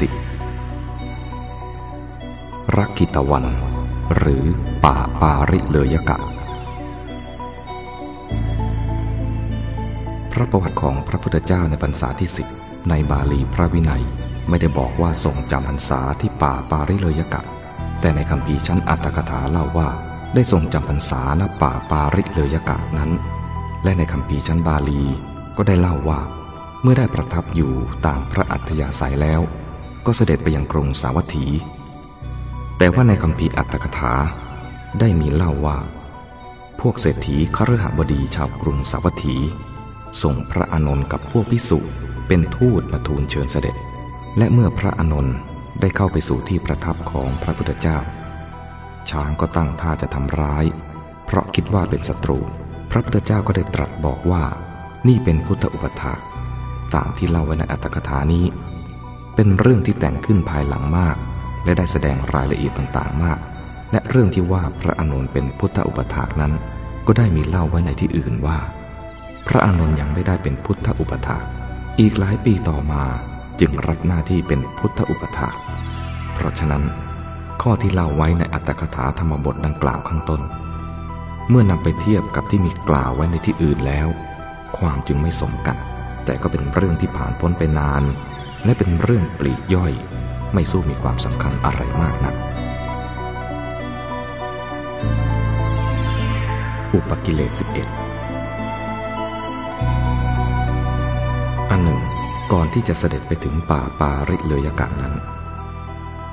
สิบรักกิตวัน หรือป่าปาริเลยกะ พระประวัติของพระพุทธเจ้าในพรรษาที่สิบในบาลีพระวินัยไม่ได้บอกว่าทรงจำพรรษาที่ป่าปาริเลยกะ แต่ในคำพีชั้นอัตถกถาเล่าว่าได้ทรงจำพรรษาณป่าปาริเลยกะนั้น และในคำพีชั้นบาลีก็ได้เล่าว่า เมื่อได้ประทับอยู่ตามพระอัธยาศัยแล้ว ก็เสด็จไปยังกรุงสาวัตถี แต่ว่าในคำพีอัตถกถาได้มีเล่าว่า พวกเศรษฐีคฤหบดีชาวกรุงสาวัตถี ส่งพระอานนท์กับพวกพิสุเป็นทูตมาทูลเชิญเสด็จ และเมื่อพระอานนท์ได้เข้าไปสู่ที่ประทับของพระพุทธเจ้า ช้างก็ตั้งท่าจะทำร้าย เพราะคิดว่าเป็นศัตรู พระพุทธเจ้าก็ได้ตรัสบอกว่า นี่เป็นพุทธอุปถากตามที่เล่าไว้ในอัตถกถานี้ เป็นเรื่องที่แต่งขึ้นภายหลังมาก และได้แสดงรายละเอียดต่างๆมาก และเรื่องที่ว่าพระอานนท์เป็นพุทธอุปถากนั้น ก็ได้มีเล่าไว้ในที่อื่นว่า พระอานนท์ยังไม่ได้เป็นพุทธอุปถากอีกหลายปีต่อมาจึงรับหน้าที่เป็นพุทธอุปถากเพราะฉะนั้น ข้อที่เล่าไว้ในอัตถกถาธรรมบทดังกล่าวข้างต้น เมื่อนำไปเทียบกับที่มีกล่าวไว้ในที่อื่นแล้ว ความจึงไม่สมกัน แต่ก็เป็นเรื่องที่ผ่านพ้นไปนาน และเป็นเรื่องปลีกย่อย ไม่สู้มีความสำคัญอะไรมากนัก อุปกิเลส11 อันหนึ่ง ก่อนที่จะเสด็จไปถึงป่าปาริเลยกะนั้น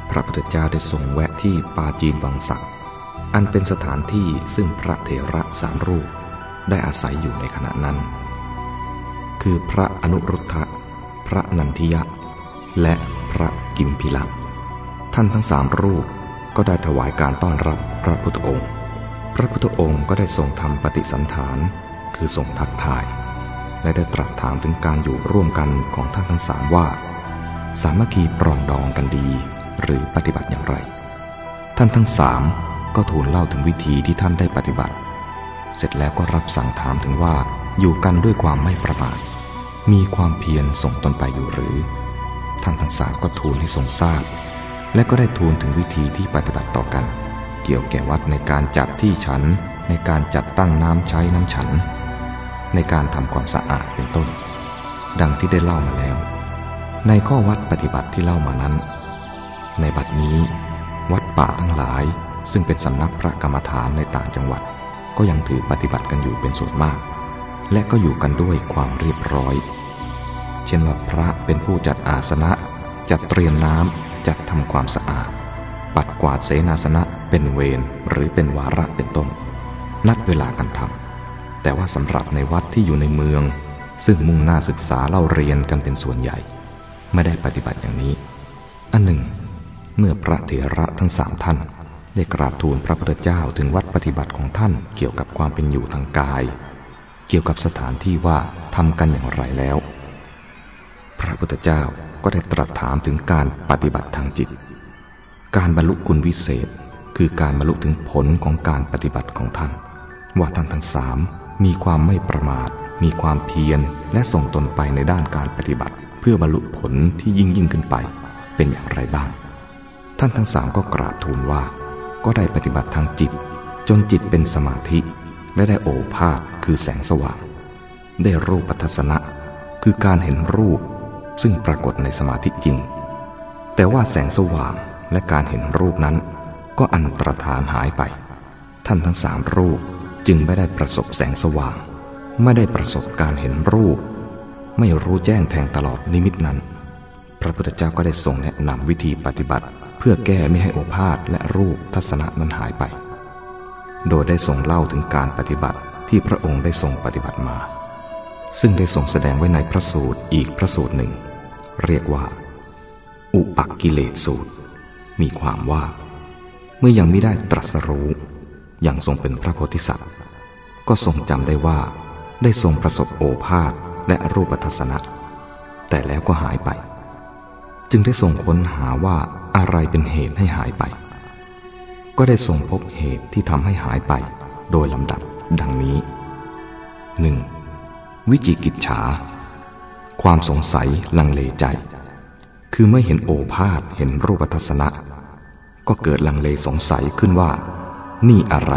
พระพุทธเจ้าได้ทรงแวะที่ปาจีนวังสักอันเป็นสถานที่ซึ่งพระเถระสามรูปได้อาศัยอยู่ในขณะนั้น คือพระอนุรุทธะ พระนันทิยะ และพระกิมพิละท่านทั้งสามรูปก็ได้ถวายการต้อนรับพระพุทธองค์ พระพุทธองค์ก็ได้ทรงทำปฏิสันฐาน คือทรงทักทาย และได้ตรัสถามถึงการอยู่ร่วมกันของท่านทั้งสามว่า สามัคคีปรองดองกันดี หรือปฏิบัติอย่างไร ท่านทั้งสามก็ทูลเล่าถึงวิธีที่ท่านได้ปฏิบัติ เสร็จแล้วก็รับสั่งถามถึงว่าอยู่กันด้วยความไม่ประมาทมีความเพียรส่งตนไปอยู่หรือ ท่านทั้งสามก็ทูลให้ทรงทราบ และก็ได้ทูลถึงวิธีที่ปฏิบัติต่อกัน เกี่ยวแก่วัดในการจัดที่ฉัน ในการจัดตั้งน้ำใช้น้ำฉัน ในการทำความสะอาดเป็นต้น ดังที่ได้เล่ามาแล้ว ในข้อวัดปฏิบัติที่เล่ามานั้น ในบัดนี้ วัดป่าทั้งหลายซึ่งเป็นสำนักพระกรรมฐานในต่างจังหวัด ก็ยังถือปฏิบัติกันอยู่เป็นส่วนมาก และก็อยู่กันด้วยความเรียบร้อย เช่นว่าพระเป็นผู้จัดอาสนะ จัดเตรียมน้ำจัดทำความสะอาด ปัดกวาดเสนาสนะเป็นเวรหรือเป็นวาระเป็นต้น นัดเวลากันทำแต่ว่าสำหรับในวัดที่อยู่ในเมือง ซึ่งมุ่งหน้าศึกษาเล่าเรียนกันเป็นส่วนใหญ่ ไม่ได้ปฏิบัติอย่างนี้ อันหนึ่ง เมื่อพระเถระทั้งสามท่านได้กราบทูลพระพุทธเจ้าถึงวัดปฏิบัติของท่านเกี่ยวกับความเป็นอยู่ทางกาย เกี่ยวกับสถานที่ว่าทำกันอย่างไรแล้ว พระพุทธเจ้าก็ได้ตรัสถามถึงการปฏิบัติทางจิต การบรรลุคุณวิเศษ คือการบรรลุถึงผลของการปฏิบัติของท่าน ว่าท่านทั้งสามมีความไม่ประมาท มีความเพียรและส่งตนไปในด้านการปฏิบัติ เพื่อบรรลุผลที่ยิ่งยิ่งขึ้นไป เป็นอย่างไรบ้าง ท่านทั้งสามก็กราบทูลว่า ก็ได้ปฏิบัติทางจิต จนจิตเป็นสมาธิและได้โอภาษคือแสงสว่าง ได้รูปปัทสนะ คือการเห็นรูป ซึ่งปรากฏในสมาธิจริง แต่ว่าแสงสว่างและการเห็นรูปนั้น ก็อันตรธานหายไป ท่านทั้งสามรูปจึงไม่ได้ประสบแสงสว่าง ไม่ได้ประสบการเห็นรูป ไม่รู้แจ้งแทงตลอดนิมิตนั้น พระพุทธเจ้าก็ได้ทรงแนะนำวิธีปฏิบัติ เพื่อแก้ไม่ให้โอภาษและรูปทัศนะนั้นหายไป โดยได้ทรงเล่าถึงการปฏิบัติที่พระองค์ได้ทรงปฏิบัติมา ซึ่งได้ทรงแสดงไว้ในพระสูตรอีกพระสูตรหนึ่ง เรียกว่า อุปักกิเลสสูตร มีความว่า เมื่อยังไม่ได้ตรัสรู้ยังทรงเป็นพระโพธิสัตว์ ก็ทรงจำได้ว่า ได้ทรงประสบโอภาษและรูปทัศนะ แต่แล้วก็หายไป จึงได้ทรงค้นหาว่าอะไรเป็นเหตุให้หายไป ก็ได้ทรงพบเหตุที่ทำให้หายไป โดยลำดับดังนี้ 1. วิจิกิจฉา ความสงสัยลังเลใจ คือเมื่อเห็นโอภาษเห็นรูปทัศนะ ก็เกิดลังเลสงสัยขึ้นว่า นี่อะไร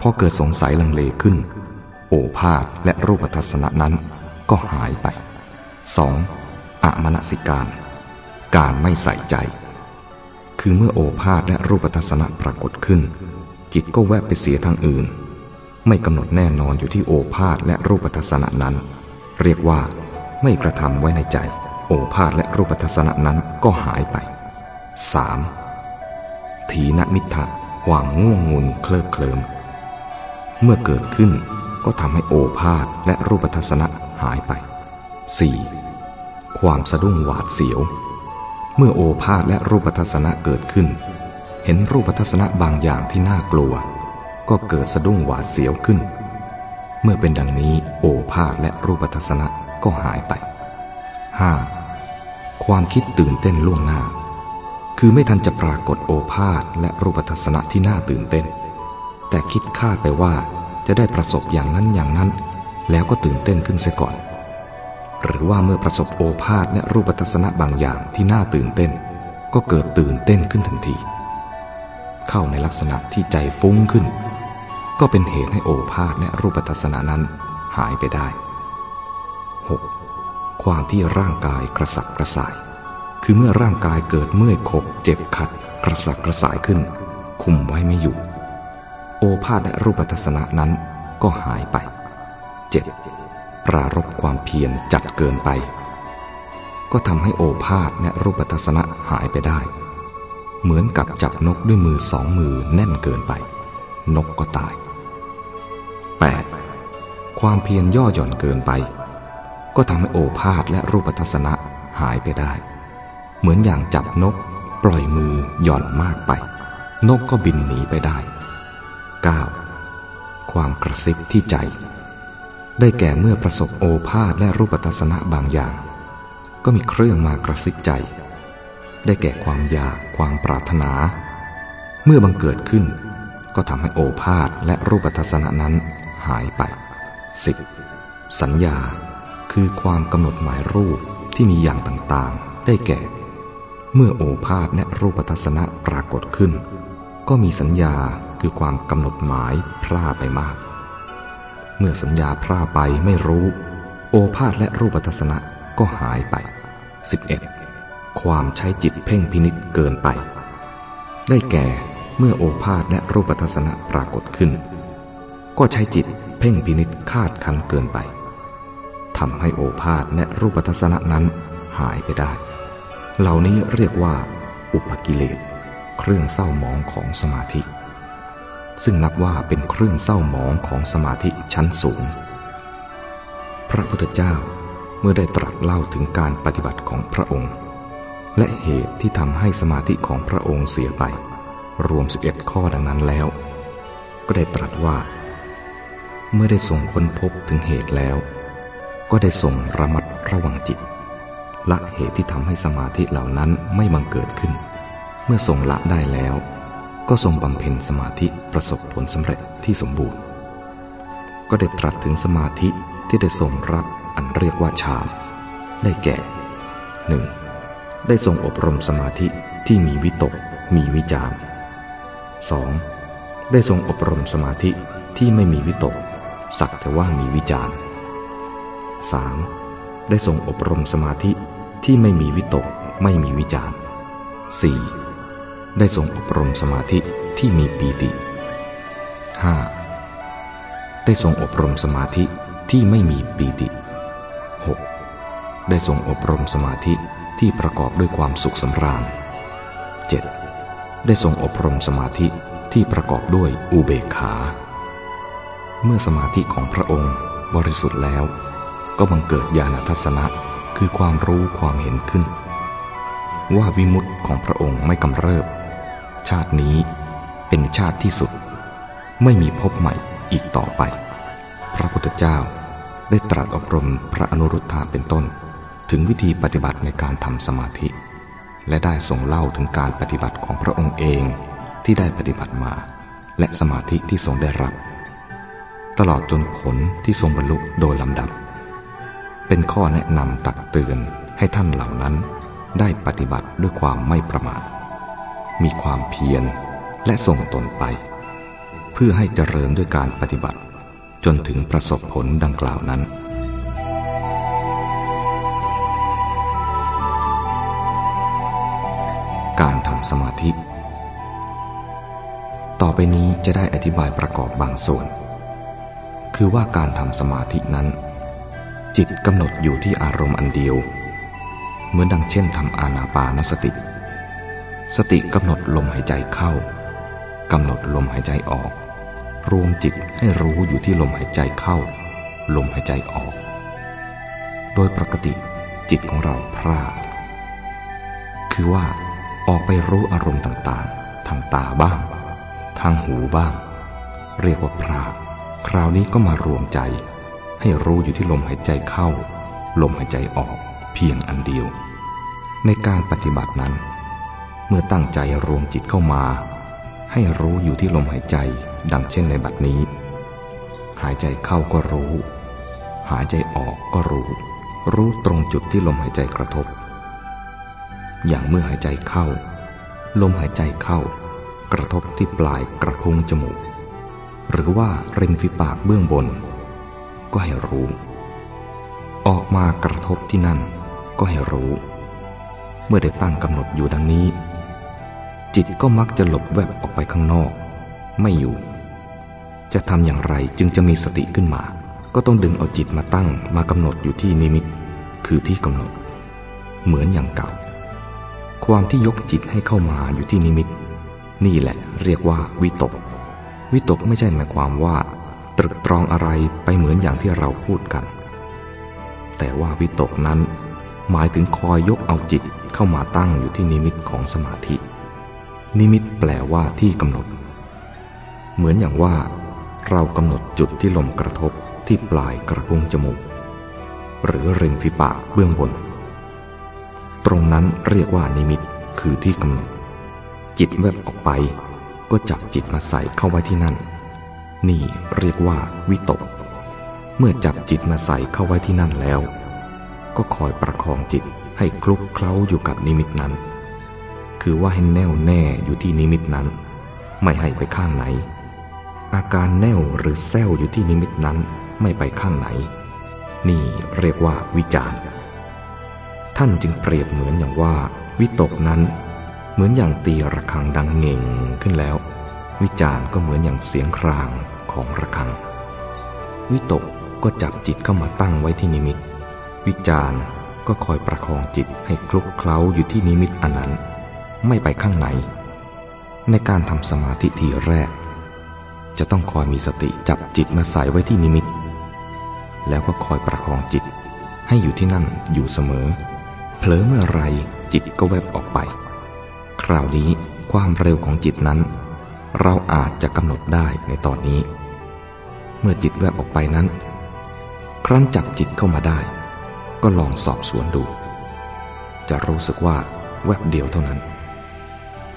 พอเกิดสงสัยลังเลขึ้น โอภาษและรูปทัศนะนั้นก็หายไป 2. อะมณสิการ การไม่ใส่ใจ คือเมื่อโอภาษและรูปทัศนะปรากฏขึ้น จิตก็แวบไปเสียทางอื่น ไม่กำหนดแน่นอนอยู่ที่โอภาษและรูปทัศนะนั้น เรียกว่า ไม่กระทำไว้ในใจ โอภาษและรูปทัศนะนั้นก็หายไป 3. ทีนมิทะความง่วงงุนเคลิบเคลิมเมื่อเกิดขึ้นก็ทำให้โอภาษและรูปทัศนะหายไป 4. ความสะดุ้งหวาดเสียว เมื่อโอภาษและรูปทัศนะเกิดขึ้น เห็นรูปทัศนะบางอย่างที่น่ากลัว ก็เกิดสะดุ้งหวาดเสียวขึ้น เมื่อเป็นดังนี้โอภาษและรูปทัศนะก็หายไป 5. ความคิดตื่นเต้นล่วงหน้า คือไม่ทันจะปรากฏโอภาษและรูปทัศนะที่น่าตื่นเต้น แต่คิดคาดไปว่าจะได้ประสบอย่างนั้นอย่างนั้น แล้วก็ตื่นเต้นขึ้นเสียก่อน หรือว่าเมื่อประสบโอภาษและรูปทัศนะบางอย่างที่น่าตื่นเต้น ก็เกิดตื่นเต้นขึ้นทันที เข้าในลักษณะที่ใจฟุ้งขึ้น ก็เป็นเหตุให้โอภาษและรูปทัศนะนั้นหายไปได้ 6. ความที่ร่างกายกระสับกระส่าย คือเมื่อร่างกายเกิดเมื่อยขบเจ็บขัด กระสับกระส่ายขึ้น คุมไว้ไม่อยู่ โอภาษและรูปทัศนะนั้นก็หายไป 7. ปรารบความเพียรจัดเกินไป ก็ทำให้โอภาษและรูปทัศนะหายไปได้ เหมือนกับจับนกด้วยมือสองมือแน่นเกินไป นกก็ตาย 8. ความเพียรย่อหย่อนเกินไป ก็ทำให้โอภาษและรูปทัศนะหายไปได้ เหมือนอย่างจับนก ปล่อยมือหย่อนมากไป นกก็บินหนีไปได้ 9. ความกระซิบที่ใจ ได้แก่เมื่อประสบโอภาษและรูปทัศนะบางอย่าง ก็มีเครื่องมากระซิบใจ ได้แก่ความอยากความปรารถนา เมื่อบังเกิดขึ้นก็ทำให้โอภาษและรูปทัศนะนั้น หายไป 10. สัญญาคือความกำหนดหมายรูปที่มีอย่างต่างๆ ได้แก่ เมื่อโอภาษและรูปทัศนะปรากฏขึ้น ก็มีสัญญาคือความกำหนดหมายพลาไปมาก เมื่อสัญญาพลาไปไม่รู้ โอภาษและรูปทัศนะก็หายไป 11. ความใช้จิตเพ่งพินิษเกินไป ได้แก่เมื่อโอภาษและรูปทัศนะปรากฏขึ้น ก็ใช้จิตเพ่งพินิษคาดคันเกินไปทำให้โอภาษและรูปทัศนะนั้นหายไปได้ เหล่านี้เรียกว่า อุปกิเลส เครื่องเศร้าหมองของสมาธิ ซึ่งนับว่าเป็นเครื่องเศร้าหมองของสมาธิชั้นสูง พระพุทธเจ้าเมื่อได้ตรัสเล่าถึงการปฏิบัติของพระองค์ และเหตุที่ทำให้สมาธิของพระองค์เสียไป รวม 11 ข้อดังนั้นแล้ว ก็ได้ตรัสว่า เมื่อได้ทรงค้นพบถึงเหตุแล้ว ก็ได้ทรงระมัดระวังจิต ละเหตุที่ทำให้สมาธิเหล่านั้นไม่บังเกิดขึ้น เมื่อทรงละได้แล้ว ก็ทรงบำเพ็ญสมาธิประสบผลสำเร็จที่สมบูรณ์ ก็ได้ตรัสถึงสมาธิที่ได้ทรงรับอันเรียกว่าฌานได้แก่ 1. ได้ทรงอบรมสมาธิที่มีวิตก มีวิจาร 2. ได้ทรงอบรมสมาธิที่ไม่มีวิตก สักแต่ว่ามีวิจาร 3. ได้ทรงอบรมสมาธิที่ไม่มีวิตกไม่มีวิจาร 4. ได้ทรงอบรมสมาธิที่มีปีติ 5. ได้ทรงอบรมสมาธิที่ไม่มีปีติ 6. ได้ทรงอบรมสมาธิที่ประกอบด้วยความสุขสำราญ 7. ได้ทรงอบรมสมาธิที่ประกอบด้วยอุเบกขา เมื่อสมาธิของพระองค์บริสุทธิ์แล้ว ก็บังเกิดญาณทัศนะคือความรู้ความเห็นขึ้น ว่าวิมุตติของพระองค์ไม่กำเริบ ชาตินี้เป็นชาติที่สุด ไม่มีพบใหม่อีกต่อไป พระพุทธเจ้าได้ตรัสอบรมพระอนุรุทธาเป็นต้น ถึงวิธีปฏิบัติในการทำสมาธิ และได้ทรงเล่าถึงการปฏิบัติของพระองค์เองที่ได้ปฏิบัติมา และสมาธิที่ทรงได้รับ ตลอดจนผลที่ทรงบรรลุโดยลำดับ เป็นข้อแนะนำตักเตือนให้ท่านเหล่านั้นได้ปฏิบัติด้วยความไม่ประมาท มีความเพียรและส่งตนไป เพื่อให้เจริญด้วยการปฏิบัติ จนถึงประสบผลดังกล่าวนั้น การทำสมาธิ ต่อไปนี้จะได้อธิบายประกอบบางส่วน คือว่าการทำสมาธินั้น จิตกำหนดอยู่ที่อารมณ์อันเดียว เหมือนดังเช่นทำอานาปานสติ สติกำหนดลมหายใจเข้ากำหนดลมหายใจออก รวมจิตให้รู้อยู่ที่ลมหายใจเข้า ลมหายใจออก โดยปกติจิตของเราพลาดคือว่าออกไปรู้อารมณ์ต่างๆ ทางตาบ้าง ทางหูบ้าง เรียกว่าพลาด คราวนี้ก็มารวมใจ ให้รู้อยู่ที่ลมหายใจเข้า ลมหายใจออกเพียงอันเดียว ในการปฏิบัตินั้น เมื่อตั้งใจรวมจิตเข้ามา ให้รู้อยู่ที่ลมหายใจดังเช่นในบัดนี้ หายใจเข้าก็รู้ หายใจออกก็รู้ รู้ตรงจุดที่ลมหายใจกระทบ อย่างเมื่อหายใจเข้า ลมหายใจเข้ากระทบที่ปลายกระพุ้งจมูก หรือว่าริมฝีปากเบื้องบน ก็ให้รู้ ออกมากระทบที่นั่นก็ให้รู้ เมื่อได้ตั้งกำหนดอยู่ดังนี้ จิตก็มักจะหลบแวบออกไปข้างนอก ไม่อยู่ จะทำอย่างไรจึงจะมีสติขึ้นมา ก็ต้องดึงเอาจิตมาตั้งมากำหนดอยู่ที่นิมิต คือที่กำหนด เหมือนอย่างเก่า ความที่ยกจิตให้เข้ามาอยู่ที่นิมิต นี่แหละเรียกว่าวิตก วิตกไม่ใช่หมายความว่า ตรึกตรองอะไรไปเหมือนอย่างที่เราพูดกัน แต่ว่าวิตกนั้น หมายถึงคอยยกเอาจิตเข้ามาตั้งอยู่ที่นิมิตของสมาธิ นิมิตแปลว่าที่กำหนด เหมือนอย่างว่า เรากำหนดจุดที่ลมกระทบที่ปลายกระพุ้งจมูก หรือริมฝีปากเบื้องบน ตรงนั้นเรียกว่านิมิตคือที่กำหนด จิตแวบออกไป ก็จับจิตมาใส่เข้าไว้ที่นั่น นี่เรียกว่าวิตก เมื่อจับจิตมาใส่เข้าไว้ที่นั่นแล้ว ก็คอยประคองจิตให้คลุกเคล้าอยู่กับนิมิตนั้น คือว่าให้แน่วแน่อยู่ที่นิมิตนั้น ไม่ให้ไปข้างไหน อาการแน่วหรือแซวอยู่ที่นิมิตนั้นไม่ไปข้างไหน นี่เรียกว่าวิจารท่านจึงเปรียบเหมือนอย่างว่า วิตกนั้น มือนอย่างตีระฆังดังเง่งขึ้นแล้ว วิจารก็เหมือนอย่างเสียงครางของระฆัง วิตกก็จับจิตเข้ามาตั้งไว้ที่นิมิต วิจารก็คอยประคองจิตให้คลุกเคล้าอยู่ที่นิมิตอันนั้น ไม่ไปข้างไหน ในการทำสมาธิทีแรก จะต้องคอยมีสติจับจิตมาใส่ไว้ที่นิมิต แล้วก็คอยประคองจิต ให้อยู่ที่นั่นอยู่เสมอเผลอเมื่อไรจิตก็แวบออกไป คราวนี้ความเร็วของจิตนั้น เราอาจจะกำหนดได้ในตอนนี้ เมื่อจิตแวบออกไปนั้น ครั้นจับจิตเข้ามาได้ ก็ลองสอบสวนดู จะรู้สึกว่าแวบเดียวเท่านั้น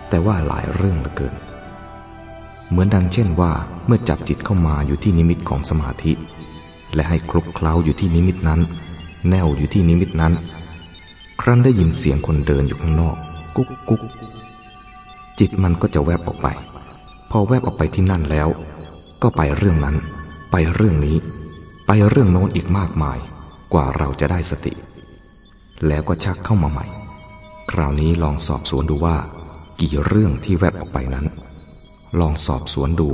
แต่ว่าหลายเรื่องเหลือเกิน เหมือนดังเช่นว่าเมื่อจับจิตเข้ามาอยู่ที่นิมิตของสมาธิ และให้คลุกเคล้าอยู่ที่นิมิตนั้น แนวอยู่ที่นิมิตนั้น ครั้นได้ยินเสียงคนเดินอยู่ข้างนอก กุ๊กกุ๊กจิตมันก็จะแวบออกไป พอแวบออกไปที่นั่นแล้ว ก็ไปเรื่องนั้น ไปเรื่องนี้ ไปเรื่องโน้นอีกมากมาย กว่าเราจะได้สติ แล้วก็ชักเข้ามาใหม่ คราวนี้ลองสอบสวนดูว่า กี่เรื่องที่แวบออกไปนั้น ลองสอบสวนดู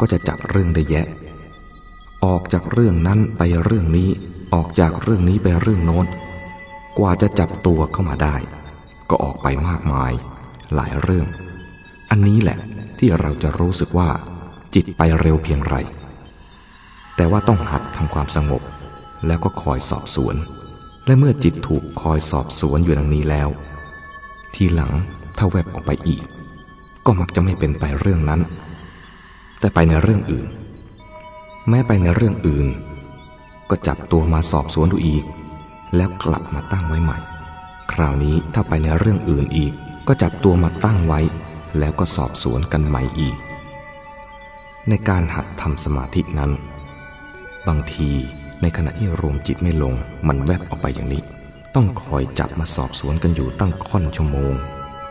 ก็จะจับเรื่องได้แยะ ออกจากเรื่องนั้นไปเรื่องนี้ ออกจากเรื่องนี้ไปเรื่องโน้น กว่าจะจับตัวเข้ามาได้ ก็ออกไปมากมาย หลายเรื่อง อันนี้แหละที่เราจะรู้สึกว่า จิตไปเร็วเพียงไร แต่ว่าต้องหัดทำความสงบ แล้วก็คอยสอบสวน และเมื่อจิตถูกคอยสอบสวนอยู่ดังนี้แล้ว ทีหลังถ้าแวบออกไปอีก ก็มักจะไม่เป็นไปเรื่องนั้น แต่ไปในเรื่องอื่น แม้ไปในเรื่องอื่น ก็จับตัวมาสอบสวนดูอีก แล้วกลับมาตั้งไว้ใหม่ คราวนี้ถ้าไปในเรื่องอื่นอีก ก็จับตัวมาตั้งไว้ แล้วก็สอบสวนกันใหม่อีก ในการหัดทำสมาธินั้น บางทีในขณะที่รวมจิตไม่ลง มันแวบออกไปอย่างนี้ ต้องคอยจับมาสอบสวนกันอยู่ตั้งค่อนชั่วโมง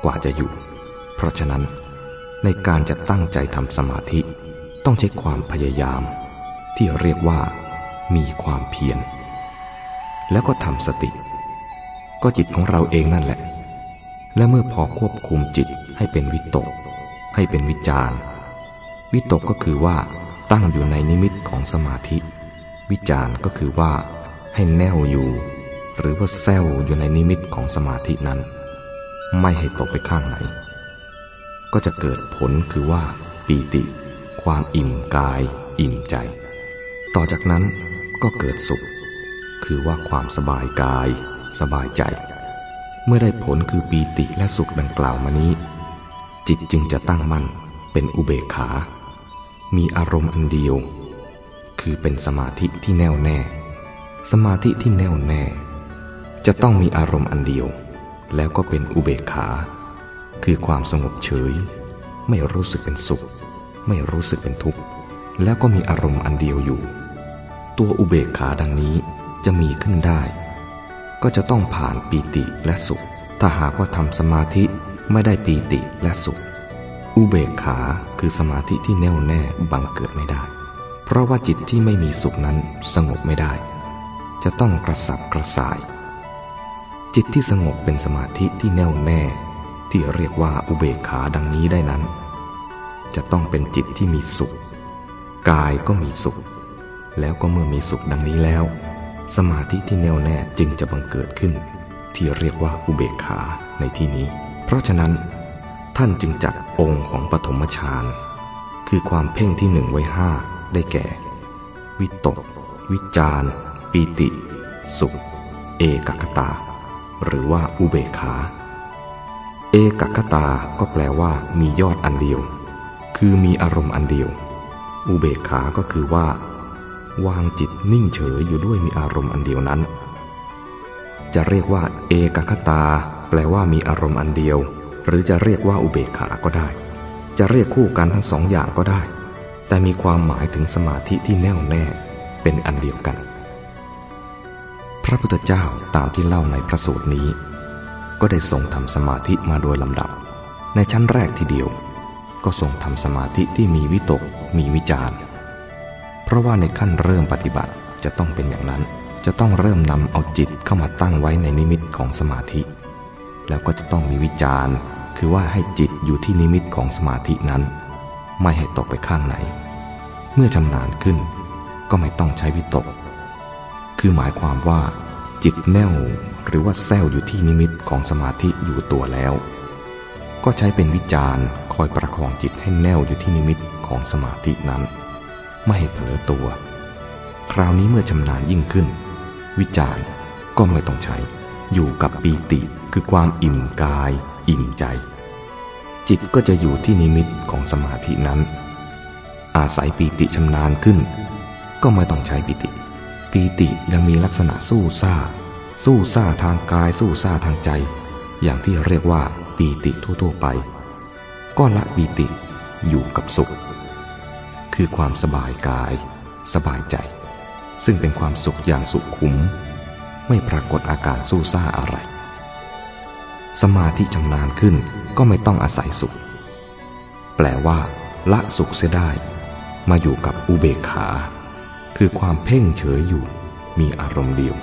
กว่าจะอยู่ เพราะฉะนั้น ในการจะตั้งใจทำสมาธิ ต้องใช้ความพยายาม ที่เรียกว่า มีความเพียรแล้วก็ทำสติ ก็จิตของเราเองนั่นแหละ และเมื่อพอควบคุมจิตให้เป็นวิตก ให้เป็นวิจารวิตกก็คือว่าตั้งอยู่ในนิมิตของสมาธิ วิจารก็คือว่าให้แน่วอยู่ หรือว่าแซวอยู่ในนิมิตของสมาธินั้น ไม่ให้ตกไปข้างไหน ก็จะเกิดผลคือว่า ปีติ ความอิ่มกาย อิ่มใจ ต่อจากนั้นก็เกิดสุข คือว่าความสบายกาย สบายใจ เมื่อได้ผลคือปีติและสุขดังกล่าวมานี้ จิตจึงจะตั้งมั่นเป็นอุเบกขา มีอารมณ์อันเดียว คือเป็นสมาธิที่แน่วแน่ สมาธิที่แน่วแน่ จะต้องมีอารมณ์อันเดียว แล้วก็เป็นอุเบกขา คือความสงบเฉย ไม่รู้สึกเป็นสุข ไม่รู้สึกเป็นทุกข์ แล้วก็มีอารมณ์อันเดียวอยู่ ตัวอุเบกขาดังนี้จะมีขึ้นได้ ก็จะต้องผ่านปีติและสุข ถ้าหากว่าทำสมาธิไม่ได้ปีติและสุข อุเบกขาคือสมาธิที่แน่วแน่บังเกิดไม่ได้ เพราะว่าจิตที่ไม่มีสุขนั้นสงบไม่ได้ จะต้องกระสับกระส่าย จิตที่สงบเป็นสมาธิที่แน่วแน่ ที่เรียกว่าอุเบกขาดังนี้ได้นั้น จะต้องเป็นจิตที่มีสุข กายก็มีสุข แล้วก็เมื่อมีสุขดังนี้แล้ว สมาธิที่แน่วแน่จึงจะบังเกิดขึ้น ที่เรียกว่าอุเบกขาในที่นี้ เพราะฉะนั้น ท่านจึงจัดองค์ของปฐมฌานคือความเพ่งที่หนึ่งไว้ห้าได้แก่ วิตก วิจารปีติ สุข เอกคตา หรือว่าอุเบกขา เอกคตาก็แปลว่ามียอดอันเดียว คือมีอารมณ์อันเดียว อุเบกขาก็คือว่า วางจิตนิ่งเฉยอยู่ด้วยมีอารมณ์อันเดียวนั้น จะเรียกว่า เอกคตา แปลว่ามีอารมณ์อันเดียว หรือจะเรียกว่าอุเบกขาก็ได้ จะเรียกคู่กันทั้งสองอย่างก็ได้ แต่มีความหมายถึงสมาธิที่แน่วแน่เป็นอันเดียวกัน พระพุทธเจ้าตามที่เล่าในพระสูตรนี้ ก็ได้ทรงทำสมาธิมาโดยลำดับ ในชั้นแรกทีเดียว ก็ทรงทำสมาธิที่มีวิตก มีวิจารณ์ เพราะว่าในขั้นเริ่มปฏิบัติจะต้องเป็นอย่างนั้น จะต้องเริ่มนำเอาจิตเข้ามาตั้งไว้ในนิมิตของสมาธิ แล้วก็จะต้องมีวิจารณ์ คือว่าให้จิตอยู่ที่นิมิตของสมาธินั้น ไม่ให้ตกไปข้างไหน เมื่อชำนาญขึ้น ก็ไม่ต้องใช้วิตก คือหมายความว่า จิตแน่วหรือว่าแซวอยู่ที่นิมิตของสมาธิอยู่ตัวแล้ว ก็ใช้เป็นวิจารณ์คอยประคองจิตให้แน่วอยู่ที่นิมิตของสมาธินั้น ไม่ให้เผลอตัว คราวนี้เมื่อชำนาญยิ่งขึ้น วิจารณ์ก็ไม่ต้องใช้ อยู่กับปีติคือความอิ่มกาย อิ่มใจ จิตก็จะอยู่ที่นิมิตของสมาธินั้น อาศัยปีติชำนาญขึ้น ก็ไม่ต้องใช้ปีติ ปีติยังมีลักษณะสู้ซ่า สู้ซ่าทางกายสู้ซ่าทางใจ อย่างที่เรียกว่าปีติทั่วๆไป ก็ละปีติอยู่กับสุข คือความสบายกาย สบายใจ ซึ่งเป็นความสุขอย่างสุขขุม ไม่ปรากฏอาการสู้ซ่าอะไร สมาธิชำนาญขึ้นก็ไม่ต้องอาศัยสุข แปลว่า ละสุขเสียได้ มาอยู่กับอุเบกขา คือความเพ่งเฉยอยู่ มีอารมณ์เดียว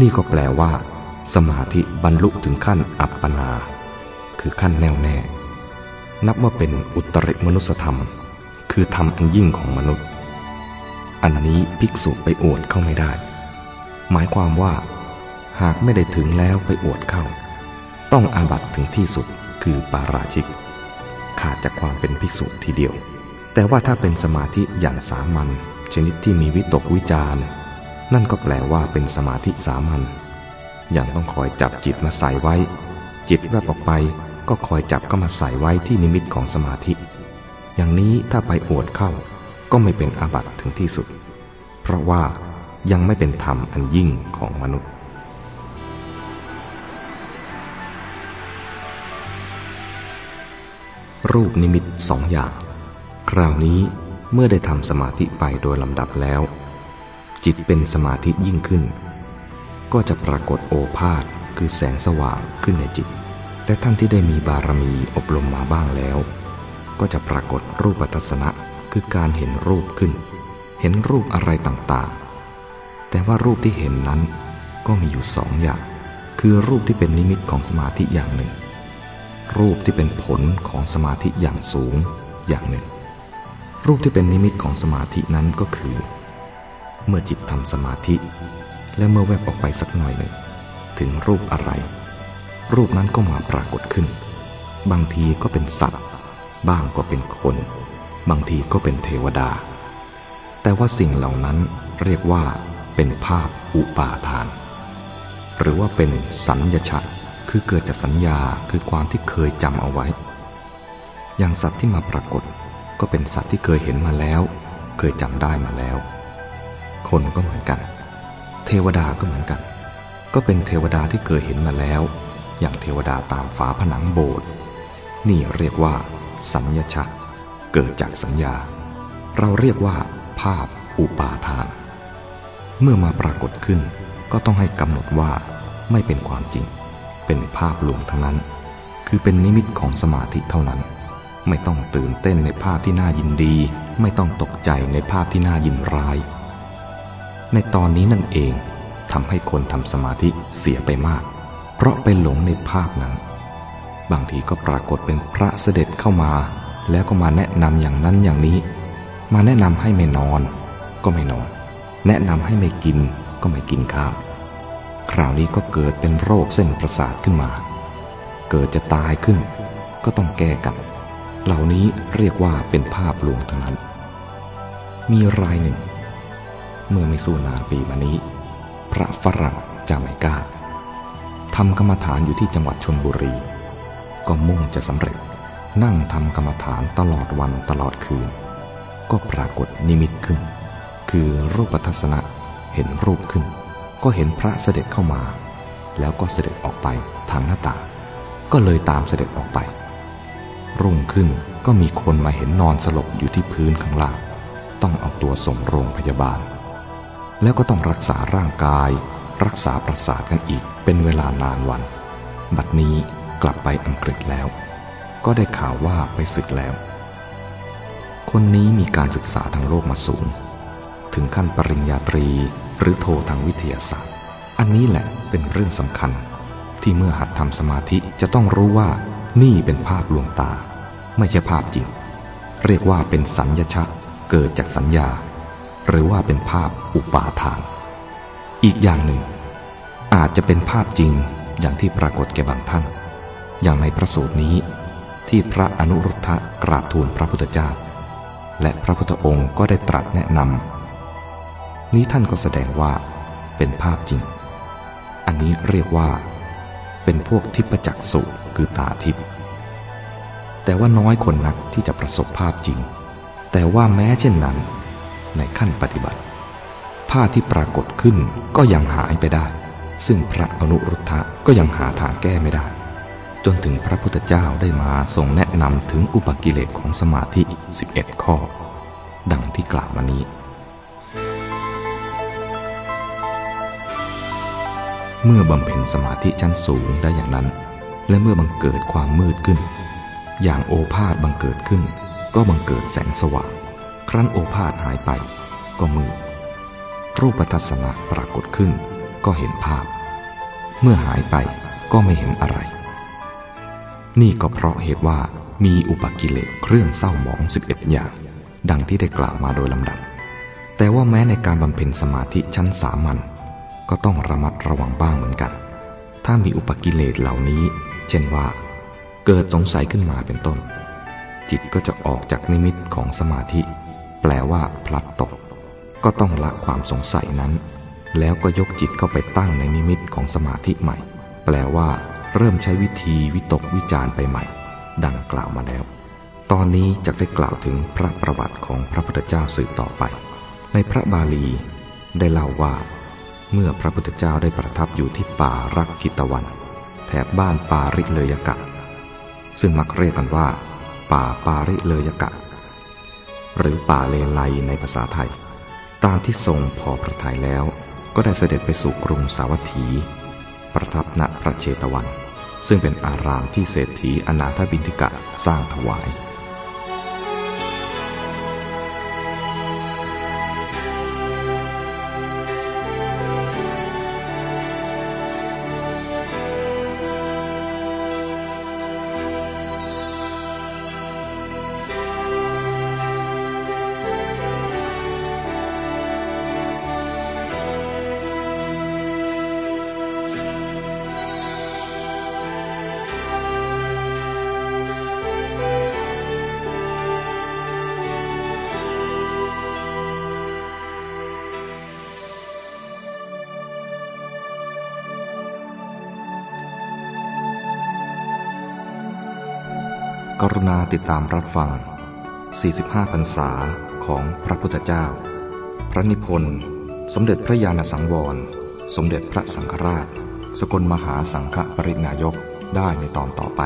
นี่ก็แปลว่า สมาธิบรรลุถึงขั้นอัปปนา คือขั้นแน่วแน่ นับว่าเป็นอุตริมนุสธรรม คือธรรมอันยิ่งของมนุษย์ อันนี้ภิกษุไปอวดเข้าไม่ได้ หมายความว่า หากไม่ได้ถึงแล้วไปอวดเข้า ต้องอาบัตถึงที่สุดคือปาราชิก ขาดจากความเป็นภิกษุทีเดียว แต่ว่าถ้าเป็นสมาธิอย่างสามัญชนิดที่มีวิตกวิจารณ์ นั่นก็แปลว่าเป็นสมาธิสามัญอยังต้องคอยจับจิตมาใส่ไว้ จิตแวบออกไปก็คอยจับก็มาใส่ไว้ที่นิมิตของสมาธิ อย่างนี้ถ้าไปอวดเข้าก็ไม่เป็นอาบัติถึงที่สุด เพราะว่ายังไม่เป็นธรรมอันยิ่งของมนุษย์ รูปนิมิตสองอย่าง คราวนี้เมื่อได้ทำสมาธิไปโดยลำดับแล้ว จิตเป็นสมาธิยิ่งขึ้น ก็จะปรากฏโอภาษคือแสงสว่างขึ้นในจิต และท่านที่ได้มีบารมีอบรมมาบ้างแล้ว ก็จะปรากฏรูปทัศนะคือการเห็นรูปขึ้น เห็นรูปอะไรต่างๆ แต่ว่ารูปที่เห็นนั้นก็มีอยู่สองอย่าง คือรูปที่เป็นนิมิตของสมาธิอย่างหนึ่ง รูปที่เป็นผลของสมาธิอย่างสูงอย่างหนึ่ง รูปที่เป็นนิมิตของสมาธินั้นก็คือ เมื่อจิตทำสมาธิ และเมื่อแวบออกไปสักหน่อยหนึ่ง ถึงรูปอะไร รูปนั้นก็มาปรากฏขึ้น บางทีก็เป็นสัตว์ บ้างก็เป็นคน บางทีก็เป็นเทวดา แต่ว่าสิ่งเหล่านั้นเรียกว่าเป็นภาพอุปาทาน หรือว่าเป็นสัญญาชะคือเกิดจากสัญญาคือความที่เคยจำเอาไว้ อย่างสัตว์ที่มาปรากฏก็เป็นสัตว์ที่เคยเห็นมาแล้ว เคยจำได้มาแล้ว คนก็เหมือนกัน เทวดาก็เหมือนกัน ก็เป็นเทวดาที่เคยเห็นมาแล้ว อย่างเทวดาตามฝาผนังโบสถ์นี่เรียกว่า สัญญาชะ เกิดจากสัญญา เราเรียกว่า ภาพอุปาทาน เมื่อมาปรากฏขึ้น ก็ต้องให้กำหนดว่าไม่เป็นความจริง เป็นภาพลวงทั้งนั้น คือเป็นนิมิตของสมาธิเท่านั้น ไม่ต้องตื่นเต้นในภาพที่น่ายินดี ไม่ต้องตกใจในภาพที่น่ายินร้าย ในตอนนี้นั่นเองทำให้คนทำสมาธิเสียไปมาก เพราะไปหลงในภาพนั้น บางทีก็ปรากฏเป็นพระเสด็จเข้ามา แล้วก็มาแนะนำอย่างนั้นอย่างนี้ มาแนะนำให้ไม่นอน ก็ไม่นอน แนะนำให้ไม่กินก็ไม่กินข้าวคราวนี้ก็เกิดเป็นโรคเส้นประสาทขึ้นมา เกิดจะตายขึ้น ก็ต้องแก้กัน เหล่านี้เรียกว่าเป็นภาพลวงทั้งนั้น มีรายหนึ่ง เมื่อไม่สู้นานปีมานี้ พระฝรั่งจาไมกาทำกรรมฐานอยู่ที่จังหวัดชนบุรี ก็มุ่งจะสำเร็จ นั่งทำกรรมฐานตลอดวันตลอดคืน ก็ปรากฏนิมิตขึ้น คือรูปทัศนะเห็นรูปขึ้น ก็เห็นพระเสด็จเข้ามา แล้วก็เสด็จออกไปทางหน้าต่างก็เลยตามเสด็จออกไป รุ่งขึ้นก็มีคนมาเห็นนอนสลบอยู่ที่พื้นข้างล่าง ต้องเอาตัวส่งโรงพยาบาล แล้วก็ต้องรักษาร่างกาย รักษาประสาทกันอีกเป็นเวลานานวัน บัดนี้ กลับไปอังกฤษแล้ว ก็ได้ข่าวว่าไปศึกแล้ว คนนี้มีการศึกษาทางโลกมาสูง ถึงขั้นปริญญาตรีหรือโททางวิทยาศาสตร์ อันนี้แหละเป็นเรื่องสำคัญ ที่เมื่อหัดทำสมาธิจะต้องรู้ว่านี่เป็นภาพลวงตา ไม่ใช่ภาพจริง เรียกว่าเป็นสัญญาชะเกิดจากสัญญา หรือว่าเป็นภาพอุปาทาน อีกอย่างหนึ่ง อาจจะเป็นภาพจริงอย่างที่ปรากฏแก่บางท่าน อย่างในพระสูตรนี้ ที่พระอนุรุทธะกราบทูลพระพุทธเจ้า และพระพุทธองค์ก็ได้ตรัสแนะนำนี้ท่านก็แสดงว่าเป็นภาพจริง อันนี้เรียกว่า เป็นพวกทิพจักสุคือตาทิพแต่ว่าน้อยคนนักที่จะประสบภาพจริง แต่ว่าแม้เช่นนั้น ในขั้นปฏิบัติ ภาพที่ปรากฏขึ้นก็ยังหายไปได้ ซึ่งพระอนุรุทธะก็ยังหาทางแก้ไม่ได้ นถึงพระพุทธเจ้าได้มาทรงแนะนำถึงอุปกิเลสของสมาธิ 11 ข้อ ดังที่กล่าวมานี้ เมื่อบำเพ็ญสมาธิชั้นสูงได้อย่างนั้น และเมื่อบังเกิดความมืดขึ้น อย่างโอภาษบังเกิดขึ้น ก็บังเกิดแสงสว่าง ครั้นโอภาษหายไป ก็มืด รูปทัศนะปรากฏขึ้น ก็เห็นภาพ เมื่อหายไปก็ไม่เห็นอะไร นี่ก็เพราะเหตุว่ามีอุปกิเลสเครื่องเศร้าหมอง11 อย่าง ดังที่ได้กล่าวมาโดยลำดับ แต่ว่าแม้ในการบำเพ็ญสมาธิชั้นสามัญก็ต้องระมัดระวังบ้างเหมือนกัน ถ้ามีอุปกิเลสเหล่านี้ เช่นว่า เกิดสงสัยขึ้นมาเป็นต้น จิตก็จะออกจากนิมิตของสมาธิ แปลว่าพลัดตก ก็ต้องละความสงสัยนั้น แล้วก็ยกจิตเข้าไปตั้งในนิมิตของสมาธิใหม่ แปลว่า เริ่มใช้วิธีวิตกวิจารไปใหม่ ดังกล่าวมาแล้ว ตอนนี้จะได้กล่าวถึงพระประวัติของพระพุทธเจ้าสืบต่อไป ในพระบาลีได้เล่าว่า เมื่อพระพุทธเจ้าได้ประทับอยู่ที่ป่ารักกิตวัน แถบบ้านปาริเลยกะ ซึ่งมักเรียกกันว่า ป่าปาริเลยกะ หรือป่าเลไลในภาษาไทย ตามที่ทรงพอพระทัยแล้วก็ได้เสด็จไปสู่กรุงสาวัตถี ประทับณพระเชตวัน ซึ่งเป็นอารามที่เศรษฐีอนาถบินทิกะสร้างถวาย รุณาติดตามรับฟัง 45 พรรษาของพระพุทธเจ้า พระนิพนธ์ สมเด็จพระญาณสังวร สมเด็จพระสังฆราช สกลมหาสังฆปรินายกได้ในตอนต่อไป